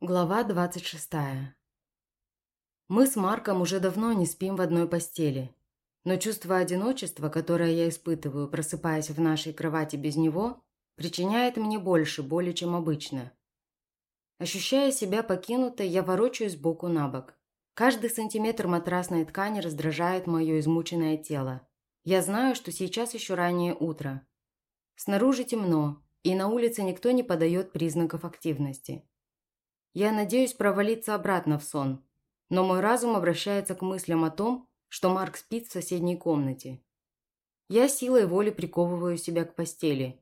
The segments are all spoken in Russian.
Глава 26. Мы с Марком уже давно не спим в одной постели, но чувство одиночества, которое я испытываю, просыпаясь в нашей кровати без него, причиняет мне больше боли, чем обычно. Ощущая себя покинутой, я ворочаюсь боку на бок. Каждый сантиметр матрасной ткани раздражает мое измученное тело. Я знаю, что сейчас еще раннее утро. Снаружи темно, и на улице никто не подает признаков активности. Я надеюсь провалиться обратно в сон, но мой разум обращается к мыслям о том, что Марк спит в соседней комнате. Я силой воли приковываю себя к постели.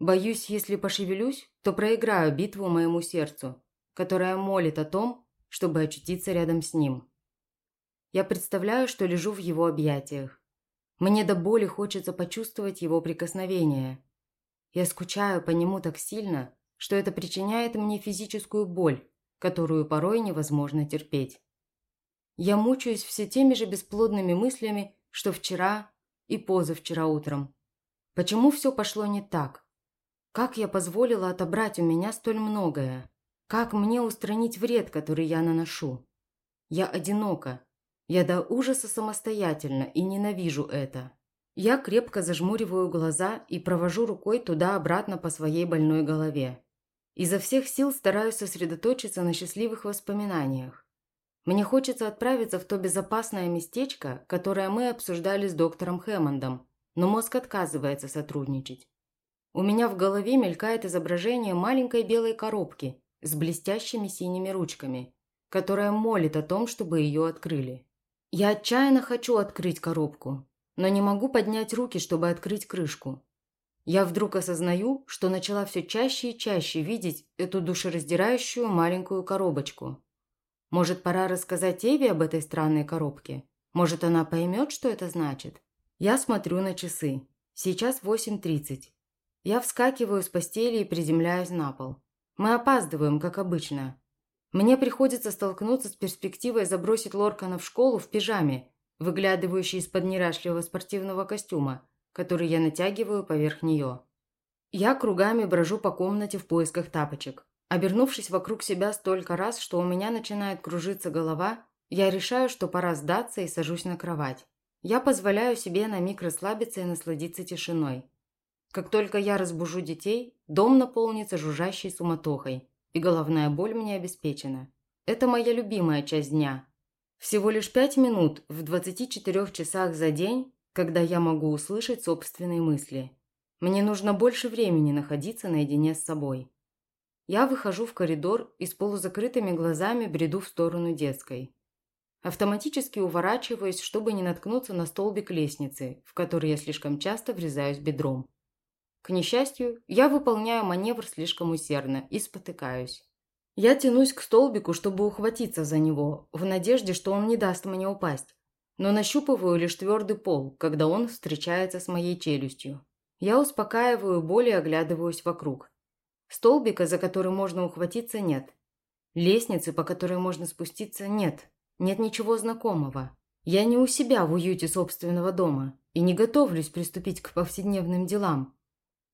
Боюсь, если пошевелюсь, то проиграю битву моему сердцу, которое молит о том, чтобы очутиться рядом с ним. Я представляю, что лежу в его объятиях. Мне до боли хочется почувствовать его прикосновение. Я скучаю по нему так сильно, что это причиняет мне физическую боль, которую порой невозможно терпеть. Я мучаюсь все теми же бесплодными мыслями, что вчера и позавчера утром. Почему все пошло не так? Как я позволила отобрать у меня столь многое? Как мне устранить вред, который я наношу? Я одинока. Я до ужаса самостоятельна и ненавижу это. Я крепко зажмуриваю глаза и провожу рукой туда-обратно по своей больной голове. Изо всех сил стараюсь сосредоточиться на счастливых воспоминаниях. Мне хочется отправиться в то безопасное местечко, которое мы обсуждали с доктором Хэммондом, но мозг отказывается сотрудничать. У меня в голове мелькает изображение маленькой белой коробки с блестящими синими ручками, которая молит о том, чтобы ее открыли. Я отчаянно хочу открыть коробку, но не могу поднять руки, чтобы открыть крышку. Я вдруг осознаю, что начала все чаще и чаще видеть эту душераздирающую маленькую коробочку. Может, пора рассказать Эве об этой странной коробке? Может, она поймет, что это значит? Я смотрю на часы. Сейчас 8.30. Я вскакиваю с постели и приземляюсь на пол. Мы опаздываем, как обычно. Мне приходится столкнуться с перспективой забросить Лоркана в школу в пижаме, выглядывающей из-под неряшливого спортивного костюма – который я натягиваю поверх нее. Я кругами брожу по комнате в поисках тапочек. Обернувшись вокруг себя столько раз, что у меня начинает кружиться голова, я решаю, что пора сдаться и сажусь на кровать. Я позволяю себе на миг расслабиться и насладиться тишиной. Как только я разбужу детей, дом наполнится жужжащей суматохой, и головная боль мне обеспечена. Это моя любимая часть дня. Всего лишь пять минут в 24 часах за день когда я могу услышать собственные мысли. Мне нужно больше времени находиться наедине с собой. Я выхожу в коридор и с полузакрытыми глазами бреду в сторону детской. Автоматически уворачиваюсь, чтобы не наткнуться на столбик лестницы, в который я слишком часто врезаюсь бедром. К несчастью, я выполняю маневр слишком усердно и спотыкаюсь. Я тянусь к столбику, чтобы ухватиться за него, в надежде, что он не даст мне упасть но нащупываю лишь твердый пол, когда он встречается с моей челюстью. Я успокаиваю боль и оглядываюсь вокруг. Столбика, за который можно ухватиться, нет. Лестницы, по которой можно спуститься, нет. Нет ничего знакомого. Я не у себя в уюте собственного дома и не готовлюсь приступить к повседневным делам.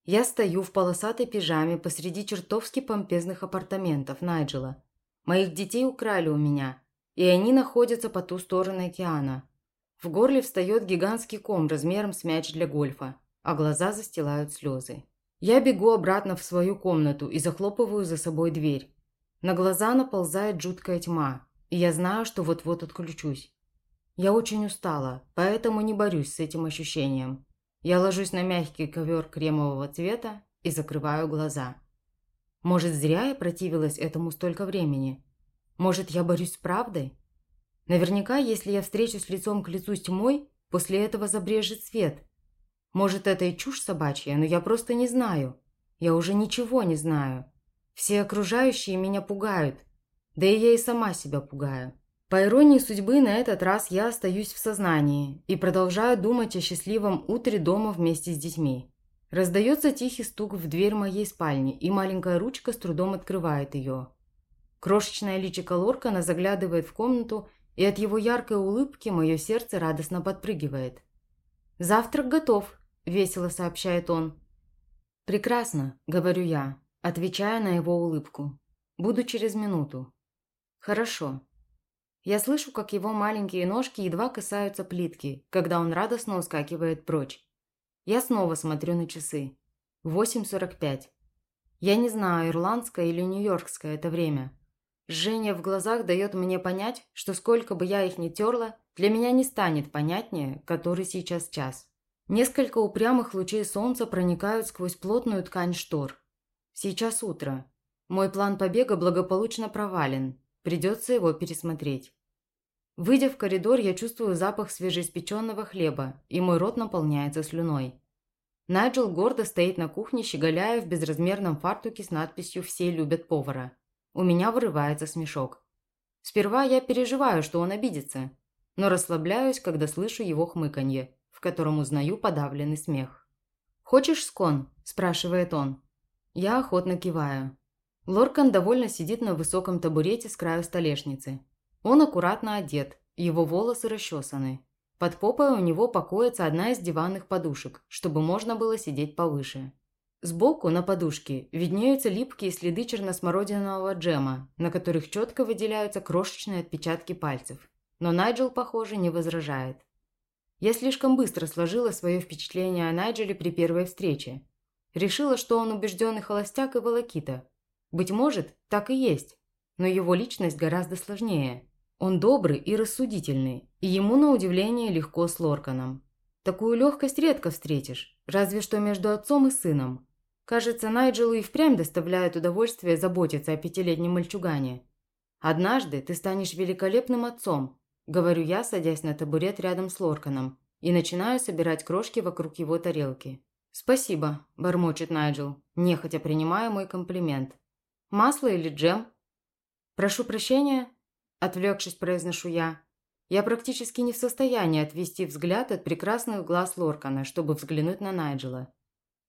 Я стою в полосатой пижаме посреди чертовски помпезных апартаментов Найджела. Моих детей украли у меня, и они находятся по ту сторону океана. В горле встает гигантский ком размером с мяч для гольфа, а глаза застилают слезы. Я бегу обратно в свою комнату и захлопываю за собой дверь. На глаза наползает жуткая тьма, и я знаю, что вот-вот отключусь. Я очень устала, поэтому не борюсь с этим ощущением. Я ложусь на мягкий ковер кремового цвета и закрываю глаза. Может, зря я противилась этому столько времени? Может, я борюсь с правдой? Наверняка, если я встречусь лицом к лицу с тьмой, после этого забрежет свет. Может, это и чушь собачья, но я просто не знаю. Я уже ничего не знаю. Все окружающие меня пугают. Да и я и сама себя пугаю. По иронии судьбы, на этот раз я остаюсь в сознании и продолжаю думать о счастливом утре дома вместе с детьми. Раздается тихий стук в дверь моей спальни, и маленькая ручка с трудом открывает ее. Крошечная личико Лоркана заглядывает в комнату и от его яркой улыбки мое сердце радостно подпрыгивает. «Завтрак готов», – весело сообщает он. «Прекрасно», – говорю я, отвечая на его улыбку. Буду через минуту. Хорошо. Я слышу, как его маленькие ножки едва касаются плитки, когда он радостно ускакивает прочь. Я снова смотрю на часы. 8.45. Я не знаю, ирландское или нью-йоркское это время. Жжение в глазах дает мне понять, что сколько бы я их ни терла, для меня не станет понятнее, который сейчас час. Несколько упрямых лучей солнца проникают сквозь плотную ткань штор. Сейчас утро. Мой план побега благополучно провален. Придется его пересмотреть. Выйдя в коридор, я чувствую запах свежеиспеченного хлеба, и мой рот наполняется слюной. Найджел гордо стоит на кухне, щеголяя в безразмерном фартуке с надписью «Все любят повара». У меня вырывается смешок. Сперва я переживаю, что он обидится, но расслабляюсь, когда слышу его хмыканье в котором узнаю подавленный смех. «Хочешь скон?» – спрашивает он. Я охотно киваю. Лоркан довольно сидит на высоком табурете с краю столешницы. Он аккуратно одет, его волосы расчесаны. Под попой у него покоится одна из диванных подушек, чтобы можно было сидеть повыше. Сбоку, на подушке, виднеются липкие следы черносмородинового джема, на которых четко выделяются крошечные отпечатки пальцев. Но Найджел, похоже, не возражает. Я слишком быстро сложила свое впечатление о Найджеле при первой встрече. Решила, что он убежденный холостяк и волокита. Быть может, так и есть. Но его личность гораздо сложнее. Он добрый и рассудительный, и ему, на удивление, легко с Лорканом. Такую легкость редко встретишь, разве что между отцом и сыном. Кажется, Найджелу и впрямь доставляет удовольствие заботиться о пятилетнем мальчугане. «Однажды ты станешь великолепным отцом», Говорю я, садясь на табурет рядом с Лорканом, и начинаю собирать крошки вокруг его тарелки. «Спасибо», – бормочет Найджел, нехотя принимая мой комплимент. «Масло или джем?» «Прошу прощения», – отвлекшись, произношу я. Я практически не в состоянии отвести взгляд от прекрасных глаз Лоркана, чтобы взглянуть на Найджела.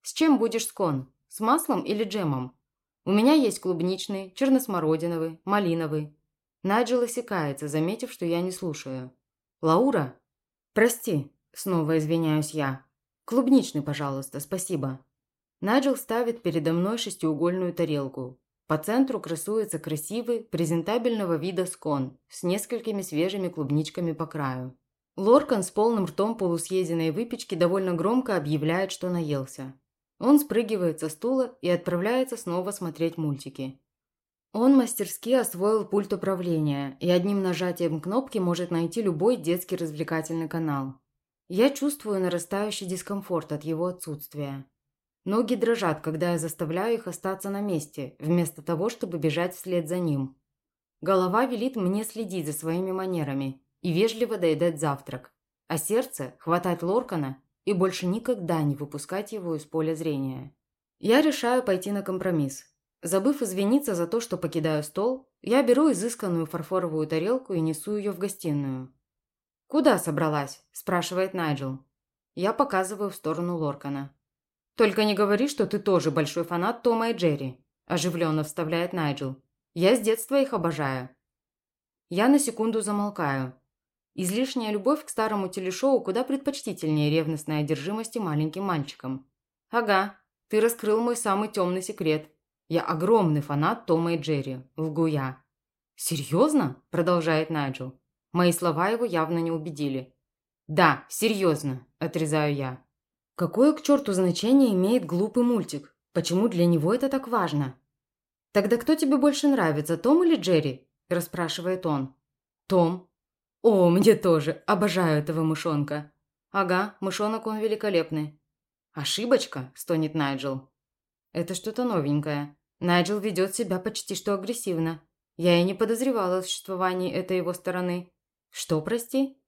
«С чем будешь скон? С маслом или джемом? У меня есть клубничный, черносмородиновый, малиновый. Найджел осекается, заметив, что я не слушаю. «Лаура?» «Прости», – снова извиняюсь я. «Клубничный, пожалуйста, спасибо». Найджел ставит передо мной шестиугольную тарелку. По центру красуется красивый, презентабельного вида скон с несколькими свежими клубничками по краю. Лоркан с полным ртом полусъеденной выпечки довольно громко объявляет, что наелся. Он спрыгивает со стула и отправляется снова смотреть мультики. Он мастерски освоил пульт управления и одним нажатием кнопки может найти любой детский развлекательный канал. Я чувствую нарастающий дискомфорт от его отсутствия. Ноги дрожат, когда я заставляю их остаться на месте, вместо того, чтобы бежать вслед за ним. Голова велит мне следить за своими манерами и вежливо доедать завтрак, а сердце – хватать Лоркана и больше никогда не выпускать его из поля зрения. Я решаю пойти на компромисс. Забыв извиниться за то, что покидаю стол, я беру изысканную фарфоровую тарелку и несу ее в гостиную. «Куда собралась?» – спрашивает Найджел. Я показываю в сторону Лоркана. «Только не говори, что ты тоже большой фанат Тома и Джерри», – оживленно вставляет Найджел. «Я с детства их обожаю». Я на секунду замолкаю. Излишняя любовь к старому телешоу куда предпочтительнее ревностной одержимости маленьким мальчиком. «Ага, ты раскрыл мой самый темный секрет», я огромный фанат Тома и Джерри. Лгу я. «Серьезно?» – продолжает Найджел. Мои слова его явно не убедили. «Да, серьезно», – отрезаю я. Какое к черту значение имеет глупый мультик? Почему для него это так важно? «Тогда кто тебе больше нравится, Том или Джерри?» – расспрашивает он. «Том». «О, мне тоже. Обожаю этого мышонка». «Ага, мышонок он великолепный». «Ошибочка?» – стонет Найджел. «Это что-то новенькое. Найджел ведет себя почти что агрессивно. Я и не подозревала о существовании этой его стороны. Что, прости?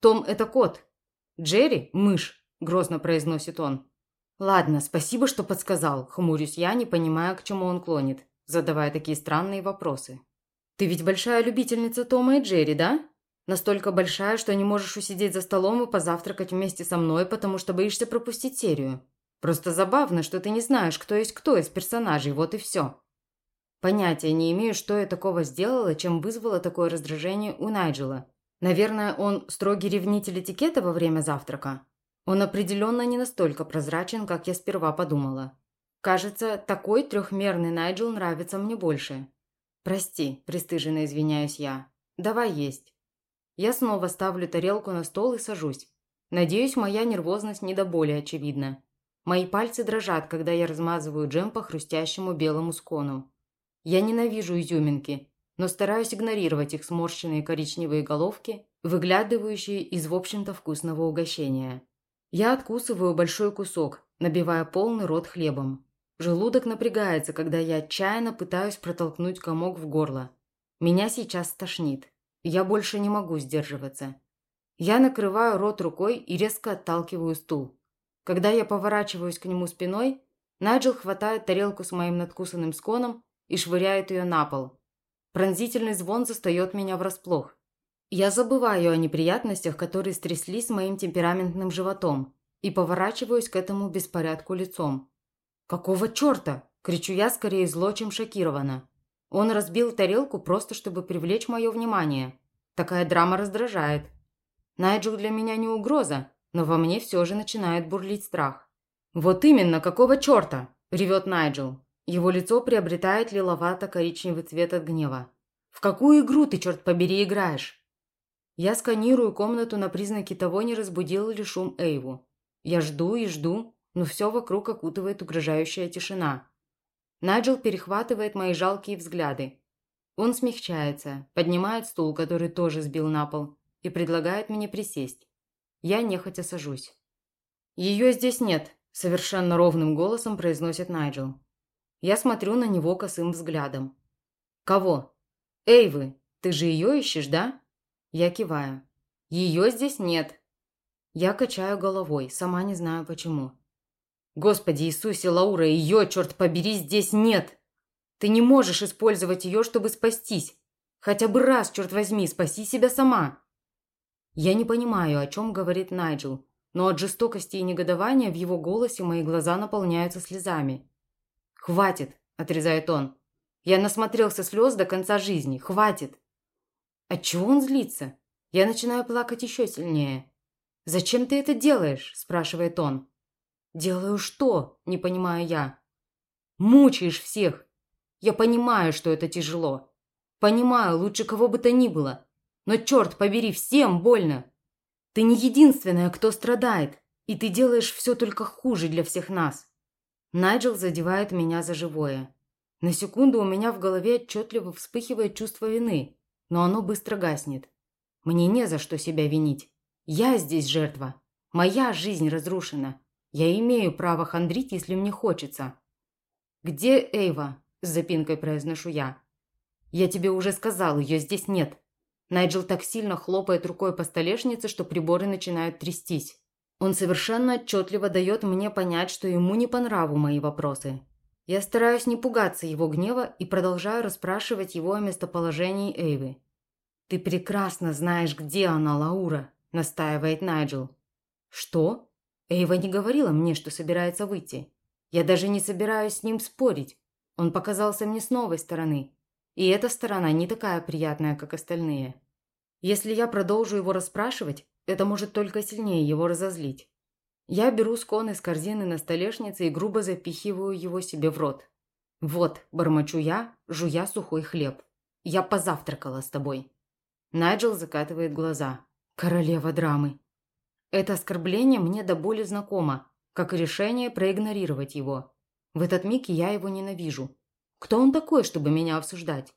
Том – это кот. Джерри – мышь, грозно произносит он. Ладно, спасибо, что подсказал. Хмурюсь я, не понимая, к чему он клонит, задавая такие странные вопросы. Ты ведь большая любительница Тома и Джерри, да? Настолько большая, что не можешь усидеть за столом и позавтракать вместе со мной, потому что боишься пропустить серию. Просто забавно, что ты не знаешь, кто есть кто из персонажей, вот и все. Понятия не имею, что я такого сделала, чем вызвало такое раздражение у Найджела. Наверное, он строгий ревнитель этикета во время завтрака. Он определенно не настолько прозрачен, как я сперва подумала. Кажется, такой трехмерный Найджел нравится мне больше. «Прости», – пристыженно извиняюсь я. «Давай есть». Я снова ставлю тарелку на стол и сажусь. Надеюсь, моя нервозность не до боли очевидна. Мои пальцы дрожат, когда я размазываю джем по хрустящему белому скону. Я ненавижу изюминки, но стараюсь игнорировать их сморщенные коричневые головки, выглядывающие из, в общем-то, вкусного угощения. Я откусываю большой кусок, набивая полный рот хлебом. Желудок напрягается, когда я отчаянно пытаюсь протолкнуть комок в горло. Меня сейчас стошнит. Я больше не могу сдерживаться. Я накрываю рот рукой и резко отталкиваю стул. Когда я поворачиваюсь к нему спиной, Найджел хватает тарелку с моим надкусанным сконом и швыряет ее на пол. Пронзительный звон застает меня врасплох. Я забываю о неприятностях, которые стряслись с моим темпераментным животом, и поворачиваюсь к этому беспорядку лицом. «Какого черта?» – кричу я скорее зло, чем шокированно. Он разбил тарелку просто, чтобы привлечь мое внимание. Такая драма раздражает. Найджел для меня не угроза, но во мне все же начинает бурлить страх. «Вот именно, какого черта?» – ревет Найджел. Его лицо приобретает лиловато-коричневый цвет от гнева. «В какую игру ты, черт побери, играешь?» Я сканирую комнату на признаки того, не разбудил ли шум Эйву. Я жду и жду, но все вокруг окутывает угрожающая тишина. Найджел перехватывает мои жалкие взгляды. Он смягчается, поднимает стул, который тоже сбил на пол, и предлагает мне присесть. Я нехотя сажусь. «Ее здесь нет», – совершенно ровным голосом произносит Найджел. Я смотрю на него косым взглядом. «Кого?» «Эйвы, ты же ее ищешь, да?» Я киваю. «Ее здесь нет». Я качаю головой, сама не знаю почему. «Господи Иисусе, Лаура, ее, черт побери, здесь нет! Ты не можешь использовать ее, чтобы спастись. Хотя бы раз, черт возьми, спаси себя сама!» Я не понимаю, о чем говорит Найджел, но от жестокости и негодования в его голосе мои глаза наполняются слезами. «Хватит!» – отрезает он. «Я насмотрелся слез до конца жизни. Хватит!» Отчего он злится? Я начинаю плакать еще сильнее. «Зачем ты это делаешь?» – спрашивает он. «Делаю что?» – не понимаю я. «Мучаешь всех. Я понимаю, что это тяжело. Понимаю, лучше кого бы то ни было. Но черт побери, всем больно. Ты не единственная, кто страдает, и ты делаешь все только хуже для всех нас». Найджел задевает меня за живое. На секунду у меня в голове отчетливо вспыхивает чувство вины но оно быстро гаснет. Мне не за что себя винить. Я здесь жертва. Моя жизнь разрушена. Я имею право хандрить, если мне хочется. «Где Эйва?» – с запинкой произношу я. «Я тебе уже сказал, ее здесь нет». Найджел так сильно хлопает рукой по столешнице, что приборы начинают трястись. Он совершенно отчетливо дает мне понять, что ему не по нраву мои вопросы. Я стараюсь не пугаться его гнева и продолжаю расспрашивать его о местоположении Эйвы. «Ты прекрасно знаешь, где она, Лаура», – настаивает Найджел. «Что?» Эйва не говорила мне, что собирается выйти. Я даже не собираюсь с ним спорить. Он показался мне с новой стороны. И эта сторона не такая приятная, как остальные. Если я продолжу его расспрашивать, это может только сильнее его разозлить. Я беру скон из корзины на столешнице и грубо запихиваю его себе в рот. «Вот», – бормочу я, жуя сухой хлеб. «Я позавтракала с тобой». Найджел закатывает глаза. «Королева драмы». Это оскорбление мне до боли знакомо, как и решение проигнорировать его. В этот миг я его ненавижу. Кто он такой, чтобы меня обсуждать?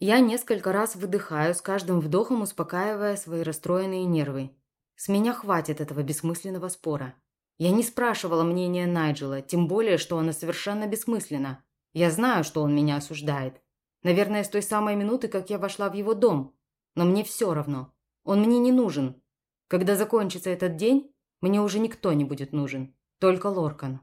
Я несколько раз выдыхаю, с каждым вдохом успокаивая свои расстроенные нервы. С меня хватит этого бессмысленного спора. Я не спрашивала мнения Найджела, тем более, что оно совершенно бессмысленно. Я знаю, что он меня осуждает. Наверное, с той самой минуты, как я вошла в его дом. Но мне все равно. Он мне не нужен. Когда закончится этот день, мне уже никто не будет нужен. Только Лоркан.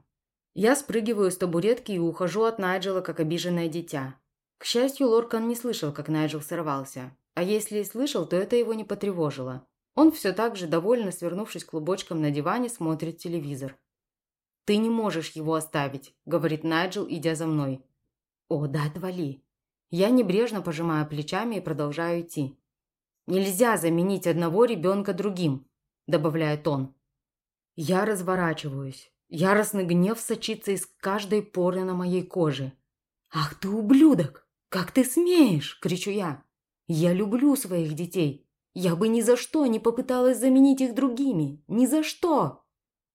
Я спрыгиваю с табуретки и ухожу от Найджела, как обиженное дитя. К счастью, Лоркан не слышал, как Найджел сорвался. А если и слышал, то это его не потревожило. Он все так же, довольно свернувшись клубочком на диване, смотрит телевизор. «Ты не можешь его оставить», – говорит Найджел, идя за мной. «О, да отвали». Я небрежно пожимаю плечами и продолжаю идти. «Нельзя заменить одного ребенка другим», – добавляет он. Я разворачиваюсь. Яростный гнев сочится из каждой поры на моей коже. «Ах ты ублюдок!» «Как ты смеешь?» – кричу я. «Я люблю своих детей. Я бы ни за что не попыталась заменить их другими. Ни за что!»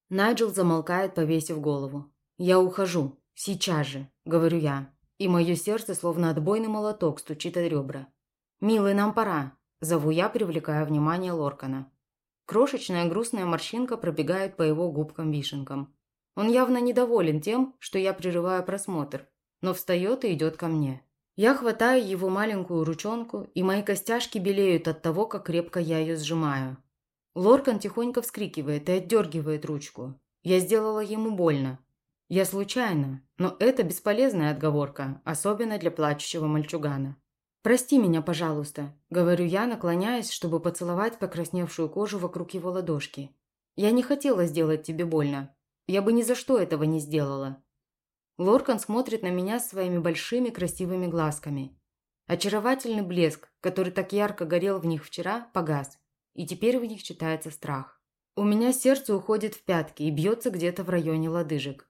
Найджел замолкает, повесив голову. «Я ухожу. Сейчас же», – говорю я. И мое сердце, словно отбойный молоток, стучит от ребра. «Милый, нам пора», – зову я, привлекая внимание Лоркана. Крошечная грустная морщинка пробегает по его губкам-вишенкам. Он явно недоволен тем, что я прерываю просмотр, но встает и идет ко мне. Я хватаю его маленькую ручонку, и мои костяшки белеют от того, как крепко я ее сжимаю. Лоркан тихонько вскрикивает и отдергивает ручку. Я сделала ему больно. Я случайно, но это бесполезная отговорка, особенно для плачущего мальчугана. «Прости меня, пожалуйста», – говорю я, наклоняясь, чтобы поцеловать покрасневшую кожу вокруг его ладошки. «Я не хотела сделать тебе больно. Я бы ни за что этого не сделала». Лоркан смотрит на меня своими большими красивыми глазками. Очаровательный блеск, который так ярко горел в них вчера, погас, и теперь в них читается страх. У меня сердце уходит в пятки и бьется где-то в районе лодыжек.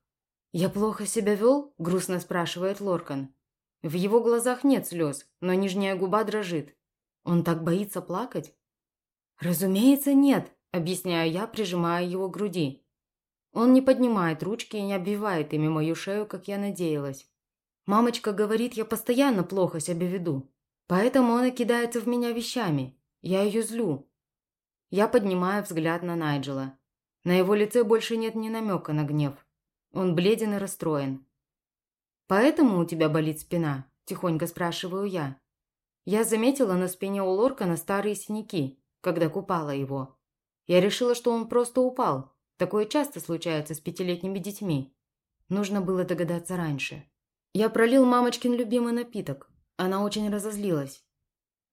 «Я плохо себя вел?» – грустно спрашивает Лоркан. В его глазах нет слез, но нижняя губа дрожит. Он так боится плакать? «Разумеется, нет», – объясняю я, прижимая его к груди. Он не поднимает ручки и не обвивает ими мою шею, как я надеялась. Мамочка говорит, я постоянно плохо себя веду. Поэтому она кидается в меня вещами. Я ее злю. Я поднимаю взгляд на Найджела. На его лице больше нет ни намека на гнев. Он бледен и расстроен. «Поэтому у тебя болит спина?» – тихонько спрашиваю я. Я заметила на спине у Лоркана старые синяки, когда купала его. Я решила, что он просто упал. Такое часто случается с пятилетними детьми. Нужно было догадаться раньше. Я пролил мамочкин любимый напиток. Она очень разозлилась.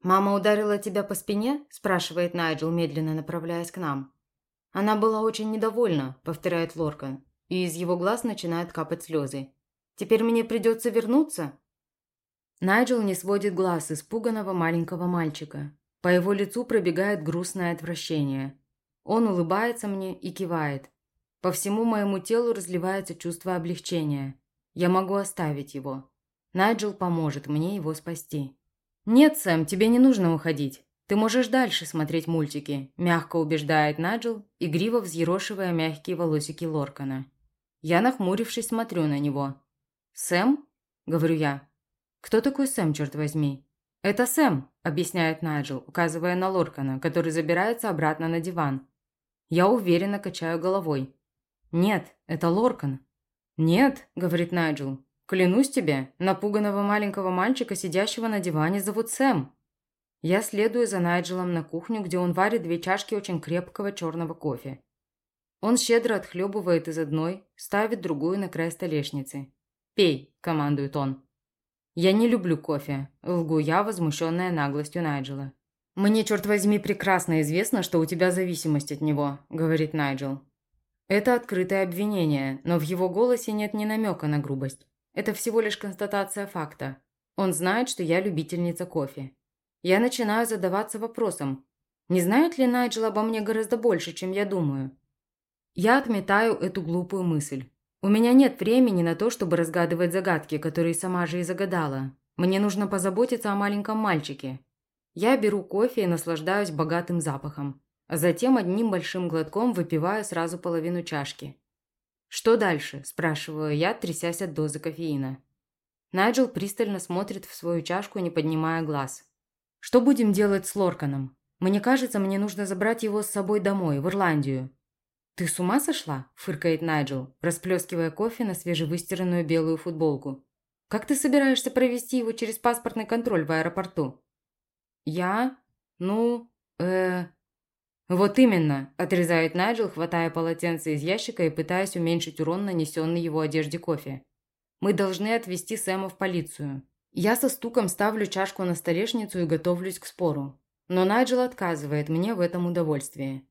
«Мама ударила тебя по спине?» – спрашивает Найджел, медленно направляясь к нам. «Она была очень недовольна», – повторяет Лоркан, и из его глаз начинают капать слезы. Теперь мне придется вернуться?» Найджел не сводит глаз испуганного маленького мальчика. По его лицу пробегает грустное отвращение. Он улыбается мне и кивает. По всему моему телу разливается чувство облегчения. Я могу оставить его. Найджел поможет мне его спасти. «Нет, Сэм, тебе не нужно уходить. Ты можешь дальше смотреть мультики», – мягко убеждает Найджел, игриво взъерошивая мягкие волосики Лоркана. Я, нахмурившись, смотрю на него. «Сэм?» – говорю я. «Кто такой Сэм, черт возьми?» «Это Сэм», – объясняет Найджел, указывая на Лоркана, который забирается обратно на диван. Я уверенно качаю головой. «Нет, это Лоркан». «Нет», – говорит Найджел. «Клянусь тебе, напуганного маленького мальчика, сидящего на диване, зовут Сэм». Я следую за Найджелом на кухню, где он варит две чашки очень крепкого черного кофе. Он щедро отхлебывает из одной, ставит другую на край столешницы. «Пей», – командует он. «Я не люблю кофе», – лгу я, возмущенная наглостью Найджела. «Мне, черт возьми, прекрасно известно, что у тебя зависимость от него», – говорит Найджел. Это открытое обвинение, но в его голосе нет ни намека на грубость. Это всего лишь констатация факта. Он знает, что я любительница кофе. Я начинаю задаваться вопросом, не знает ли Найджел обо мне гораздо больше, чем я думаю? Я отметаю эту глупую мысль. У меня нет времени на то, чтобы разгадывать загадки, которые сама же и загадала. Мне нужно позаботиться о маленьком мальчике. Я беру кофе и наслаждаюсь богатым запахом, а затем одним большим глотком выпиваю сразу половину чашки. «Что дальше?» – спрашиваю я, трясясь от дозы кофеина. Найджел пристально смотрит в свою чашку, не поднимая глаз. «Что будем делать с Лорканом? Мне кажется, мне нужно забрать его с собой домой, в Ирландию. «Ты с ума сошла?» – фыркает Найджел, расплескивая кофе на свежевыстиранную белую футболку. «Как ты собираешься провести его через паспортный контроль в аэропорту?» «Я? Ну, э...» «Вот именно», – отрезает Найджел, хватая полотенце из ящика и пытаясь уменьшить урон, нанесенный его одежде кофе. «Мы должны отвезти Сэма в полицию». Я со стуком ставлю чашку на столешницу и готовлюсь к спору. Но Найджел отказывает мне в этом удовольствии.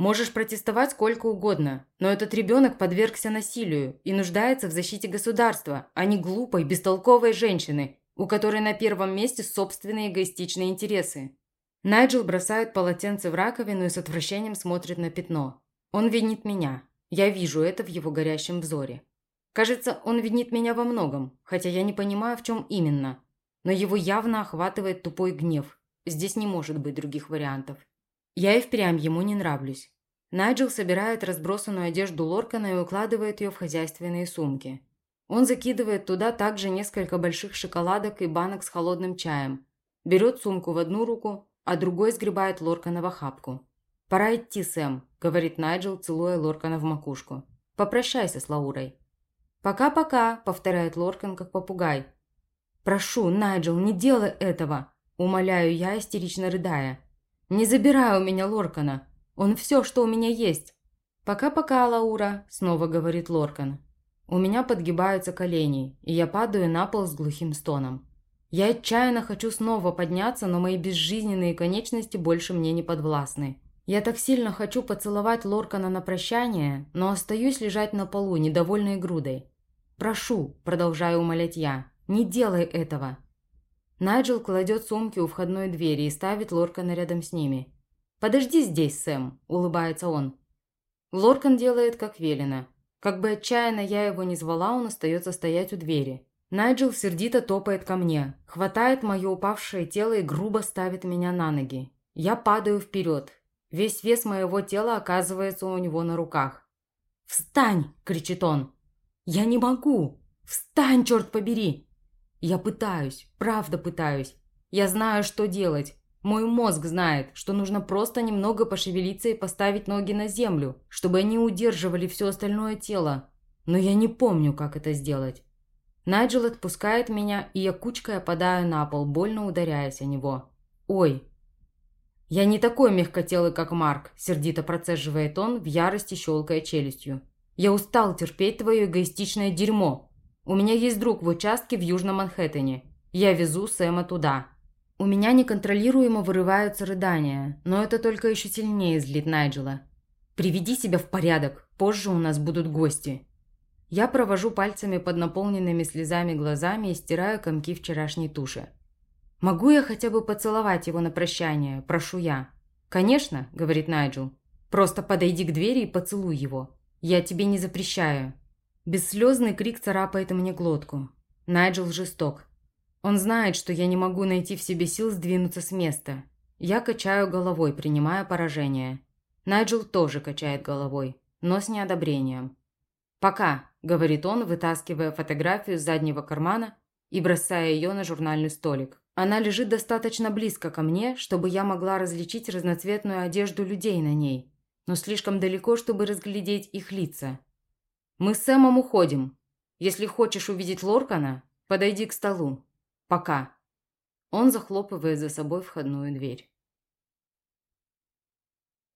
Можешь протестовать сколько угодно, но этот ребенок подвергся насилию и нуждается в защите государства, а не глупой, бестолковой женщины, у которой на первом месте собственные эгоистичные интересы. Найджел бросает полотенце в раковину и с отвращением смотрит на пятно. Он винит меня. Я вижу это в его горящем взоре. Кажется, он винит меня во многом, хотя я не понимаю, в чем именно. но его явно охватывает тупой гнев. Здесь не может быть других вариантов. Я и впрямь ему не нравлюсь. Найджел собирает разбросанную одежду Лоркана и укладывает ее в хозяйственные сумки. Он закидывает туда также несколько больших шоколадок и банок с холодным чаем. Берет сумку в одну руку, а другой сгребает Лоркана в охапку. «Пора идти, Сэм», – говорит Найджел, целуя Лоркана в макушку. «Попрощайся с Лаурой». «Пока-пока», – повторяет Лоркан, как попугай. «Прошу, Найджел, не делай этого!» – умоляю я, истерично рыдая. «Не забирай у меня Лоркана. Он все, что у меня есть». «Пока-пока, Лаура», – снова говорит Лоркан. У меня подгибаются колени, и я падаю на пол с глухим стоном. Я отчаянно хочу снова подняться, но мои безжизненные конечности больше мне не подвластны. Я так сильно хочу поцеловать Лоркана на прощание, но остаюсь лежать на полу, недовольной грудой. «Прошу», – продолжаю умолять я, – «не делай этого». Найджел кладет сумки у входной двери и ставит Лоркана рядом с ними. «Подожди здесь, Сэм», – улыбается он. Лоркан делает, как велено. Как бы отчаянно я его не звала, он остается стоять у двери. Найджел сердито топает ко мне, хватает мое упавшее тело и грубо ставит меня на ноги. Я падаю вперед. Весь вес моего тела оказывается у него на руках. «Встань!» – кричит он. «Я не могу! Встань, черт побери!» Я пытаюсь, правда пытаюсь. Я знаю, что делать. Мой мозг знает, что нужно просто немного пошевелиться и поставить ноги на землю, чтобы они удерживали все остальное тело. Но я не помню, как это сделать. Найджел отпускает меня, и я кучкой опадаю на пол, больно ударяясь о него. «Ой!» «Я не такой мягкотелый, как Марк», – сердито процеживает он, в ярости щелкая челюстью. «Я устал терпеть твое эгоистичное дерьмо. У меня есть друг в участке в Южном Манхэттене. Я везу Сэма туда». У меня неконтролируемо вырываются рыдания, но это только еще сильнее злит Найджела. «Приведи себя в порядок, позже у нас будут гости». Я провожу пальцами под наполненными слезами глазами и стираю комки вчерашней туши. «Могу я хотя бы поцеловать его на прощание?» – прошу я. «Конечно», – говорит Найджел. «Просто подойди к двери и поцелуй его. Я тебе не запрещаю». Бесслезный крик царапает мне глотку. Найджел жесток. Он знает, что я не могу найти в себе сил сдвинуться с места. Я качаю головой, принимая поражение. Найджел тоже качает головой, но с неодобрением. «Пока», – говорит он, вытаскивая фотографию с заднего кармана и бросая ее на журнальный столик. Она лежит достаточно близко ко мне, чтобы я могла различить разноцветную одежду людей на ней, но слишком далеко, чтобы разглядеть их лица. «Мы с Сэмом уходим. Если хочешь увидеть Лоркана, подойди к столу. Пока». Он захлопывает за собой входную дверь.